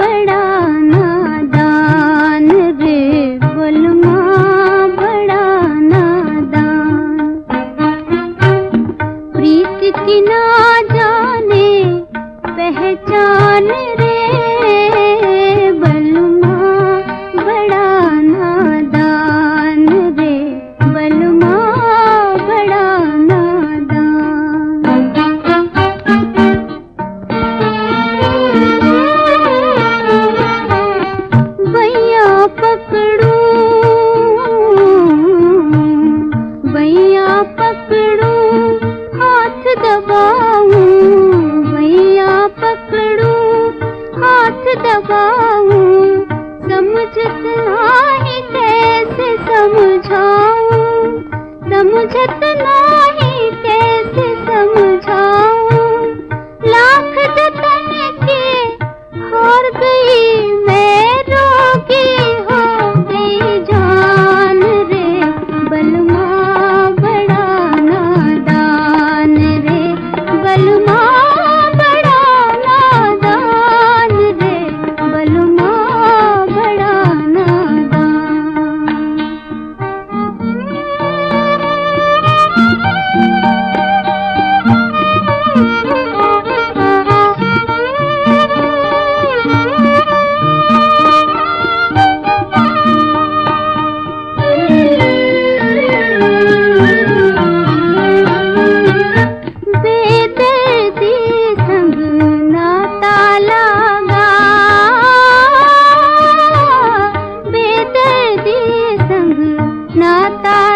बड़ा नादान रे बड़ा नादान। ना जाने पहचान रे mata